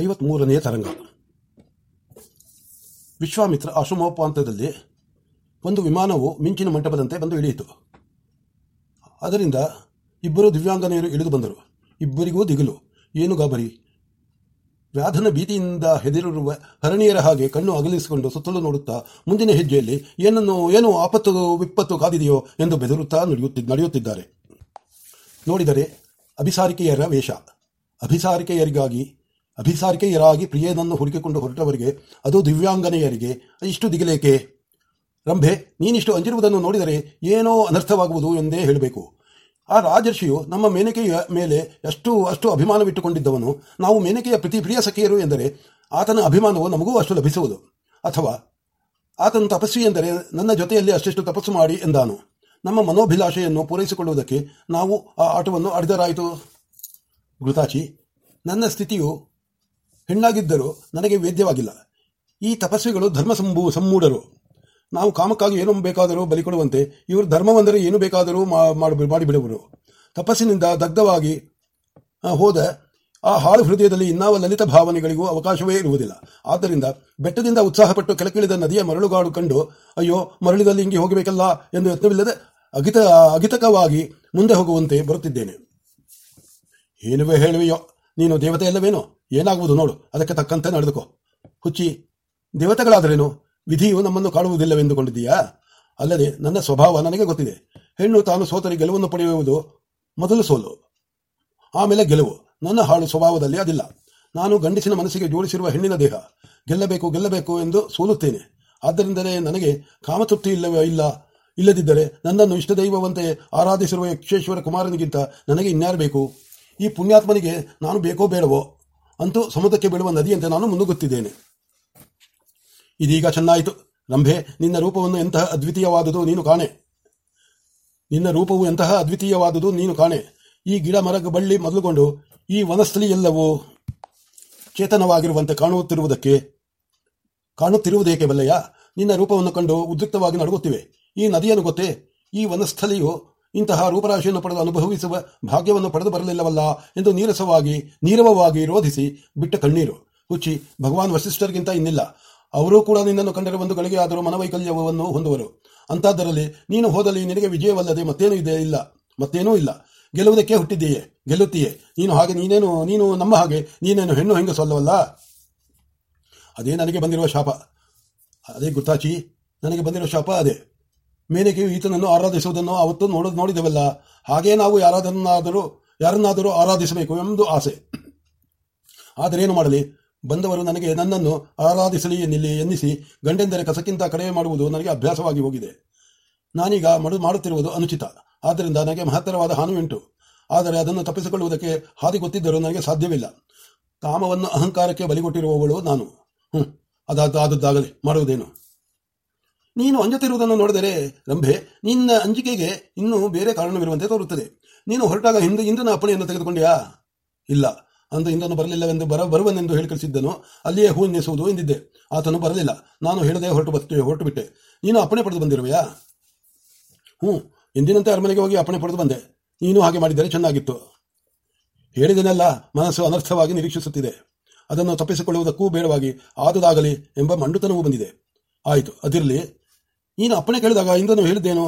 ಐವತ್ಮೂರನೆಯ ತರಂಗ. ವಿಶ್ವಾಮಿತ್ರ ಆಶ್ರಮೋಪಾಂತದಲ್ಲಿ ಒಂದು ವಿಮಾನವು ಮಿಂಚಿನ ಮಂಟಪದಂತೆ ಬಂದು ಇಳಿಯಿತು. ಅದರಿಂದ ಇಬ್ಬರು ದಿವ್ಯಾಂಗನೆಯರು ಇಳಿದು ಬಂದರು. ಇಬ್ಬರಿಗೂ ದಿಗಿಲು. ಏನು ಗಾಬರಿ? ವ್ಯಾಧನ ಭೀತಿಯಿಂದ ಹೆದರಿರುವ ಹರಣಿಯರ ಹಾಗೆ ಕಣ್ಣು ಅಗಲಿಸಿಕೊಂಡು ಸುತ್ತಲೂ ನೋಡುತ್ತಾ ಮುಂದಿನ ಹೆಜ್ಜೆಯಲ್ಲಿ ಏನನ್ನು, ಏನು ಆಪತ್ತು, ವಿಪತ್ತು ಕಾದಿದೆಯೋ ಎಂದು ಬೆದರುತ್ತಾ ನಡೆಯುತ್ತಿದ್ದಾರೆ. ನೋಡಿದರೆ ಅಭಿಸಾರಿಕೆಯರ ವೇಷ. ಅಭಿಸಾರಿಕೆಯರಿಗಾಗಿ ಅಭಿಸಾರಿಕೆಯರಾಗಿ ಪ್ರಿಯನನ್ನು ಹುಡುಕಿಕೊಂಡು ಹೊರಟವರಿಗೆ, ಅದು ದಿವ್ಯಾಂಗನೆಯರಿಗೆ, ಇಷ್ಟು ದಿಗಿಲೇಕೆ? ರಂಭೆ, ನೀನಿಷ್ಟು ಅಂಜಿರುವುದನ್ನು ನೋಡಿದರೆ ಏನೋ ಅನರ್ಥವಾಗುವುದು ಎಂದೇ ಹೇಳಬೇಕು. ಆ ರಾಜರ್ಷಿಯು ನಮ್ಮ ಮೇನಕೆಯ ಮೇಲೆ ಎಷ್ಟು ಅಷ್ಟು ಅಭಿಮಾನವಿಟ್ಟುಕೊಂಡಿದ್ದವನು, ನಾವು ಮೇನಕೆಯ ಪ್ರತಿ ಪ್ರಿಯ ಸಖಿಯರು ಎಂದರೆ ಆತನ ಅಭಿಮಾನವು ನಮಗೂ ಅಷ್ಟು ಲಭಿಸುವುದು. ಅಥವಾ, ಆತನ ತಪಸ್ವಿ ಎಂದರೆ ನನ್ನ ಜೊತೆಯಲ್ಲಿ ಅಷ್ಟೆಷ್ಟು ತಪಸ್ಸು ಮಾಡಿ ಎಂದಾನು. ನಮ್ಮ ಮನೋಭಿಲಾಷೆಯನ್ನು ಪೂರೈಸಿಕೊಳ್ಳುವುದಕ್ಕೆ ನಾವು ಆ ಆಟವನ್ನು ಅಡಿದರಾಯಿತು ಘೃತಾಚಿ ನನ್ನ ಸ್ಥಿತಿಯು ಹೆಣ್ಣಾಗಿದ್ದರೂ ನನಗೆ ವೇದ್ಯವಾಗಿಲ್ಲ. ಈ ತಪಸ್ವಿಗಳು ಧರ್ಮ ಸಂಭೂ ಸಮ್ಮೂಢರು ನಾವು ಕಾಮಕ್ಕಾಗಿ ಏನು ಬೇಕಾದರೂ ಬಲಿ ಕೊಡುವಂತೆ, ಇವರು ಧರ್ಮವೆಂದರೆ ಏನು ಬೇಕಾದರೂ ಮಾಡಿಬಿಡುವರು. ತಪಸ್ಸಿನಿಂದ ದಗ್ಧವಾಗಿ ಹೋದ ಆ ಹಾಳು ಹೃದಯದಲ್ಲಿ ಇನ್ನಾವ ಲಲಿತ ಭಾವನೆಗಳಿಗೂ ಅವಕಾಶವೇ ಇರುವುದಿಲ್ಲ. ಆದ್ದರಿಂದ ಬೆಟ್ಟದಿಂದ ಉತ್ಸಾಹಪಟ್ಟು ಕೆಳಕಿಳಿದ ನದಿಯ ಮರಳುಗಾಡು ಕಂಡು, ಅಯ್ಯೋ ಮರಳಿದಲ್ಲಿ ಹಿಂಗೆ ಹೋಗಬೇಕಲ್ಲ ಎಂದು ಯತ್ನವಿಲ್ಲದೆ ಅಗಿತ, ಅಗಿತಕವಾಗಿ ಮುಂದೆ ಹೋಗುವಂತೆ ಬರುತ್ತಿದ್ದೇನೆ. ಏನುವೆ ಹೇಳುವೆಯೋ, ನೀನು ದೇವತೆ ಎಲ್ಲವೇನೋ ಏನಾಗುವುದು ನೋಡು. ಅದಕ್ಕೆ ತಕ್ಕಂತೆ ನಡೆದುಕೋ. ಹುಚ್ಚಿ, ದೇವತೆಗಳಾದರೇನು? ವಿಧಿಯು ನಮ್ಮನ್ನು ಕಾಡುವುದಿಲ್ಲವೆಂದುಕೊಂಡಿದ್ದೀಯಾ? ಅಲ್ಲದೆ ನನ್ನ ಸ್ವಭಾವ ನನಗೆ ಗೊತ್ತಿದೆ. ಹೆಣ್ಣು ತಾನು ಸೋತರೆ ಗೆಲುವನ್ನು ಪಡೆಯುವುದು ಮೊದಲು ಸೋಲು. ಆಮೇಲೆ ಗೆಲುವು. ನನ್ನ ಹಾಳು ಸ್ವಭಾವದಲ್ಲಿ ಅದಿಲ್ಲ. ನಾನು ಗಂಡಸಿನ ಮನಸ್ಸಿಗೆ ಜೋಡಿಸಿರುವ ಹೆಣ್ಣಿನ ದೇಹ. ಗೆಲ್ಲಬೇಕು ಗೆಲ್ಲಬೇಕು ಎಂದು ಸೋಲುತ್ತೇನೆ. ಆದ್ದರಿಂದಲೇ ನನಗೆ ಕಾಮತೃಪ್ತಿ ಇಲ್ಲವೇ ಇಲ್ಲ. ಇಲ್ಲದಿದ್ದರೆ ನನ್ನನ್ನು ಇಷ್ಟದೈವವಂತೆ ಆರಾಧಿಸಿರುವ ಯಕ್ಷೇಶ್ವರ ಕುಮಾರನಿಗಿಂತ ನನಗೆ ಇನ್ಯಾರು ಬೇಕು? ಈ ಪುಣ್ಯಾತ್ಮನಿಗೆ ನಾನು ಬೇಕೋ ಬೇಡವೋ? ಅಂತೂ ಸಮುದ್ರಕ್ಕೆ ಬೀಳುವ ನದಿಯಂತೆ ನಾನು ಮುನ್ನುಗ್ಗುತ್ತಿದ್ದೇನೆ. ಇದೀಗ ಚೆನ್ನಾಯಿತು. ರಂಭೆ, ನಿನ್ನ ರೂಪವನ್ನು ಎಂತಹ ಅದ್ವಿತೀಯವಾದುದು ನೀನು ಕಾಣೆ. ನಿನ್ನ ರೂಪವು ಎಂತಹ ಅದ್ವಿತೀಯವಾದುದು ನೀನು ಕಾಣೆ. ಈ ಗಿಡ ಮರ ಬಳ್ಳಿ ಮೊದಲುಕೊಂಡು ಈ ವನಸ್ಥಳಿ ಎಲ್ಲವೂ ಚೇತನವಾಗಿರುವಂತೆ ಕಾಣುತ್ತಿರುವುದಕ್ಕೆ ಕಾಣುತ್ತಿರುವುದೇಕೆ ಬಲ್ಲಯ್ಯ? ನಿನ್ನ ರೂಪವನ್ನು ಕಂಡು ಉದ್ರಿಕ್ತವಾಗಿ ನಡುಗುತ್ತಿವೆ. ಈ ನದಿಯನ್ನು ಗೊತ್ತೇ? ಈ ವನಸ್ಥಳಿಯು ಇಂತಹ ರೂಪರಾಶಿಯನ್ನು ಪಡೆದು ಅನುಭವಿಸುವ ಭಾಗ್ಯವನ್ನು ಪಡೆದು ಬರಲಿಲ್ಲವಲ್ಲ ಎಂದು ನೀರಸವಾಗಿ, ನೀರವವಾಗಿ ರೋಧಿಸಿ ಬಿಟ್ಟ ಕಣ್ಣೀರು. ಹುಚ್ಚಿ, ಭಗವಾನ್ ವಸಿಷ್ಠರಿಗಿಂತ ಇನ್ನಿಲ್ಲ. ಅವರೂ ಕೂಡ ನಿನ್ನನ್ನು ಕಂಡರೆ ಒಂದು ಗಳಿಗೆ ಆದರೂ ಮನವೈಕಲ್ಯವನ್ನು ಹೊಂದುವರು. ಅಂತಾದರಲ್ಲಿ, ನೀನು ಹೋದಲ್ಲಿ ನಿನಗೆ ವಿಜಯವಲ್ಲದೆ ಮತ್ತೇನೂ ಇದೆ ಇಲ್ಲ. ಮತ್ತೇನೂ ಇಲ್ಲ. ಗೆಲ್ಲುವುದಕ್ಕೆ ಹುಟ್ಟಿದ್ದೀಯೇ. ಗೆಲ್ಲುತ್ತೀಯೇ. ನೀನು ಹಾಗೆ, ನೀನೇನು, ನೀನು ನಮ್ಮ ಹಾಗೆ, ನೀನೇನು ಹೆಣ್ಣು ಹೆಂಗಸಲ್ಲವಲ್ಲ ಅದೇ ನನಗೆ ಬಂದಿರುವ ಶಾಪ. ಅದೇ ಗುತ್ತಾಚಿ ನನಗೆ ಬಂದಿರುವ ಶಾಪ ಅದೇ. ಮೇನೆಗೆಯು ಈತನನ್ನು ಆರಾಧಿಸುವುದನ್ನು ಅವತ್ತು ನೋಡ ನೋಡಿದೆವಲ್ಲ. ಹಾಗೇ ನಾವು ಯಾರಾದನ್ನಾದರೂ ಯಾರನ್ನಾದರೂ ಆರಾಧಿಸಬೇಕು ಎಂದು ಆಸೆ. ಆದರೆ ಏನು ಮಾಡಲಿ? ಬಂದವರು ನನಗೆ ನನ್ನನ್ನು ಆರಾಧಿಸಲಿ ಎನ್ನಿಲ್ಲಿ ಎನ್ನಿಸಿ ಗಂಡೆಂದರೆ ಕಸಕ್ಕಿಂತ ಕಡಿಮೆ ಮಾಡುವುದು ನನಗೆ ಅಭ್ಯಾಸವಾಗಿ ಹೋಗಿದೆ. ನಾನೀಗ ಮಡು ಮಾಡುತ್ತಿರುವುದು ಅನುಚಿತ. ಆದ್ದರಿಂದ ನನಗೆ ಮಹತ್ತರವಾದ ಹಾನಿಯುಂಟು. ಆದರೆ ಅದನ್ನು ತಪ್ಪಿಸಿಕೊಳ್ಳುವುದಕ್ಕೆ ಹಾದಿ ಗೊತ್ತಿದ್ದರೂ ನನಗೆ ಸಾಧ್ಯವಿಲ್ಲ. ಕಾಮವನ್ನು ಅಹಂಕಾರಕ್ಕೆ ಬಲಿಗೊಟ್ಟಿರುವವಳು ನಾನು. ಹ್ಞೂ ಅದಾದದ್ದಾಗಲಿ ಮಾಡುವುದೇನು? ನೀನು ಅಂಜುತ್ತಿರುವುದನ್ನು ನೋಡಿದರೆ, ರಂಭೆ, ನಿನ್ನ ಅಂಜಿಕೆಗೆ ಇನ್ನೂ ಬೇರೆ ಕಾರಣವಿರುವಂತೆ ತೋರುತ್ತದೆ. ನೀನು ಹೊರಟಾಗ ಹಿಂದೆ ಇಂದನ ಅಪ್ಪಣೆಯನ್ನು ತೆಗೆದುಕೊಂಡೆಯಾ? ಇಲ್ಲ. ಅಂತ ಇಂದನು ಬರಲಿಲ್ಲವೆಂದು ಬರ, ಬರುವನೆಂದು ಹೇಳಿ ಕಳಿಸಿದ್ದನು. ಅಲ್ಲಿಯೇ ಹೂ ನೆಸುವುದು ಎಂದಿದ್ದೆ. ಆತನು ಬರಲಿಲ್ಲ. ನಾನು ಹೇಳದೆ ಹೊರಟು ಬತ್ತೆ ಹೊರಟು ಬಿಟ್ಟೆ ನೀನು ಅಪ್ಪಣೆ ಪಡೆದು ಬಂದಿರುವೆಯಾ? ಹ್ಞೂ. ಎಂದಿನಂತೆ ಅರಮನೆಗೆ ಹೋಗಿ ಅಪ್ಪಣೆ ಪಡೆದು ಬಂದೆ. ನೀನು ಹಾಗೆ ಮಾಡಿದರೆ ಚೆನ್ನಾಗಿತ್ತು. ಹೇಳಿದನೆಲ್ಲ, ಮನಸ್ಸು ಅನರ್ಥವಾಗಿ ನಿರೀಕ್ಷಿಸುತ್ತಿದೆ. ಅದನ್ನು ತಪ್ಪಿಸಿಕೊಳ್ಳುವುದಕ್ಕೂ ಬೇಡವಾಗಿ ಆದುದಾಗಲಿ ಎಂಬ ಮಂಡುತನವೂ ಬಂದಿದೆ. ಆಯಿತು, ಅದಿರಲಿ. ನೀನು ಅಪ್ಪಣೆ ಕೇಳಿದಾಗ ಇಂದನು ಹೇಳಿದ್ದೇನು?